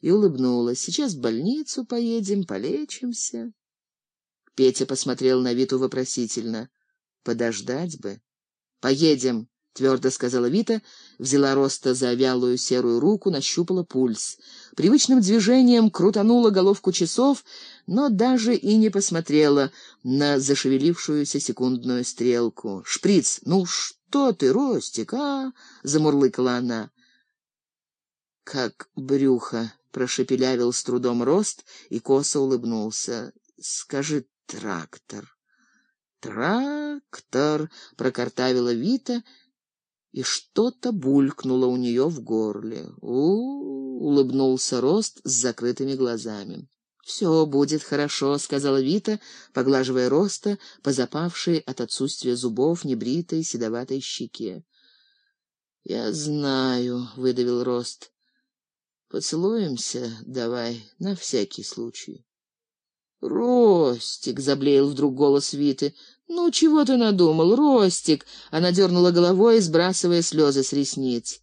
и улыбнулась. Сейчас в больницу поедем, полечимся. Петя посмотрел на Виту вопросительно. Подождать бы. Поедем, твердо сказала Вита, взяла Роста за вялую серую руку, нащупала пульс. Привычным движением крутанула головку часов, но даже и не посмотрела на зашевелившуюся секундную стрелку. Шприц. Ну что ты, Ростик, а? замурлыкала она. Как брюхо, прошепелявил с трудом Рост и косо улыбнулся. Скажи, трактор. Трактор, прокартавила Вита, и что-то булькнуло у нее в горле. У, улыбнулся Рост с закрытыми глазами. Все будет хорошо, сказала Вита, поглаживая Роста по запавшей от отсутствия зубов небритой седоватой щеке. Я знаю, выдавил Рост. Поцелуемся, давай, на всякий случай. Ростик, заблеял вдруг голос Виты. Ну чего ты надумал, Ростик? Она дернула головой, сбрасывая слезы с ресниц.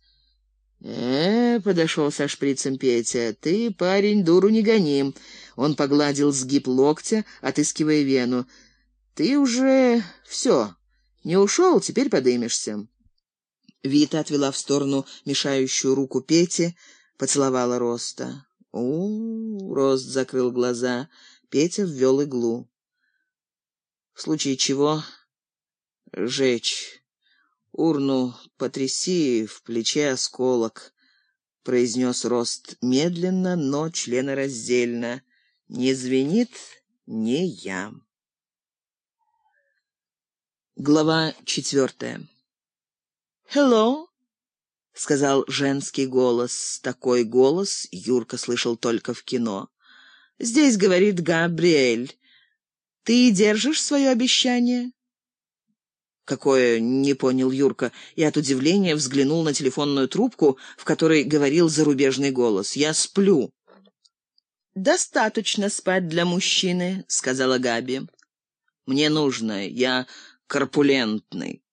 Э, подошел со шприцем Петя. Ты, парень, дуру не гони. Он погладил сгиб локтя, отыскивая вену. Ты уже все, не ушел, теперь подымешься. Вита отвела в сторону мешающую руку Пети, поцеловала Роста. У, Рост закрыл глаза. Петя ввел иглу. В случае чего жечь. Урну потряси, в плече осколок, произнес Рост медленно, но членораздельно. Не звенит не я. Глава четвертая. Hello, сказал женский голос. Такой голос Юрка слышал только в кино. Здесь говорит Габриэль. Ты держишь свое обещание? Какое, не понял Юрка, и от удивления взглянул на телефонную трубку, в которой говорил зарубежный голос. Я сплю. Достаточно спать для мужчины, сказала Габи. Мне нужно, я корпулентный.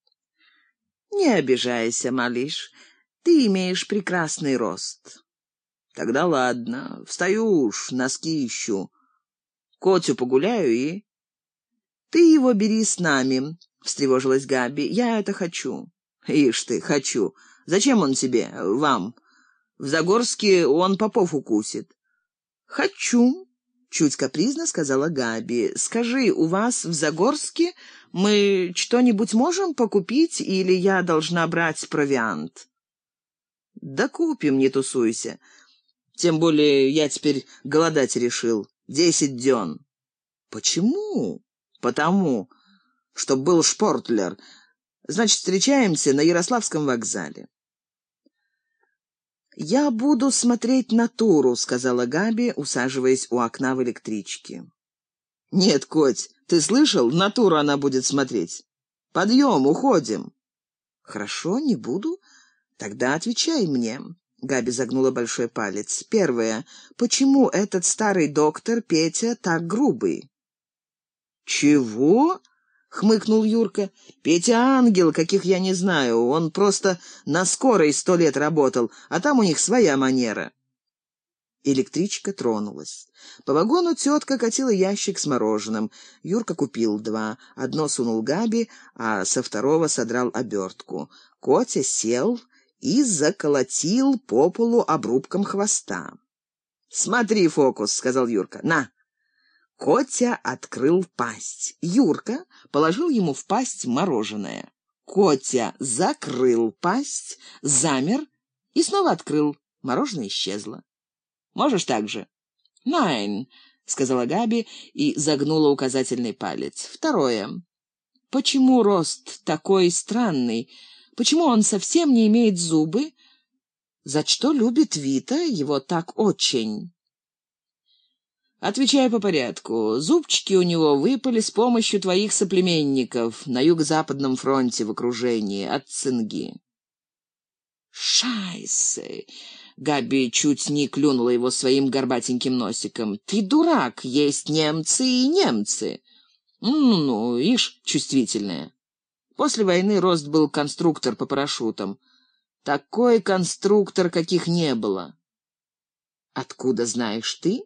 Не обижайся, малыш. Ты имеешь прекрасный рост. Тогда ладно, встаю уж, носки ищу. Котю погуляю и... Ты его бери с нами, встревожилась Габи. Я это хочу. Ишь ты, хочу. Зачем он тебе, вам? В Загорске он попов укусит. Хочу, чуть капризно сказала Габи. Скажи, у вас в Загорске мы что-нибудь можем покупить или я должна брать провиант? Да купим, не тусуйся. Тем более я теперь голодать решил. Десять дён. Почему? Потому, что был шпортлер. Значит, встречаемся на Ярославском вокзале. Я буду смотреть натуру, сказала Габи, усаживаясь у окна в электричке. Нет, коть, ты слышал? Натуру она будет смотреть. Подъем, уходим. Хорошо, не буду. Тогда отвечай мне. Габи загнула большой палец. Первое. Почему этот старый доктор Петя так грубый? Чего? хмыкнул Юрка. Петя ангел, каких я не знаю. Он просто на скорой сто лет работал, а там у них своя манера. Электричка тронулась. По вагону тетка катила ящик с мороженым. Юрка купил два. Одно сунул Габи, а со второго содрал обертку. Котя сел и заколотил по полу обрубком хвоста. "Смотри, фокус", сказал Юрка. "На". Котя открыл пасть. Юрка положил ему в пасть мороженое. Котя закрыл пасть, замер и снова открыл. Мороженое исчезло. Можешь так же? Найн, сказала Габи и загнула указательный палец. Второе. Почему рост такой странный? Почему он совсем не имеет зубы? За что любит Вита его так очень? Отвечаю по порядку. Зубчики у него выпали с помощью твоих соплеменников на юго-западном фронте в окружении от цинги. Шайсе. Габи чуть не клюнула его своим горбатеньким носиком. Ты дурак, есть немцы и немцы. Ну-ну, ишь, чувствительная. После войны Рост был конструктор по парашютам. Такой конструктор, каких не было. Откуда знаешь ты?